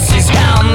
this is how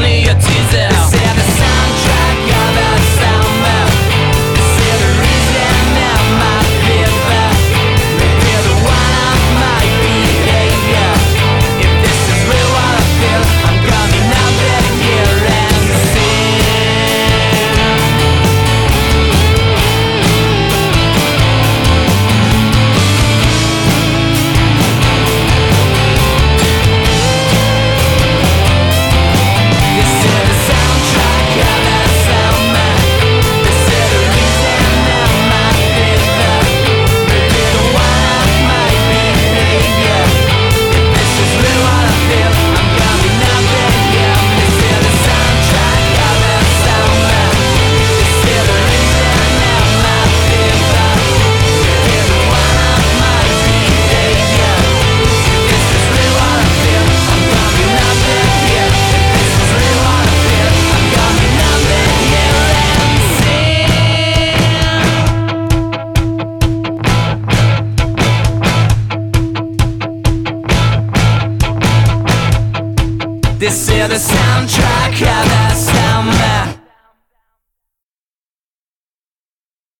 This is the soundtrack of the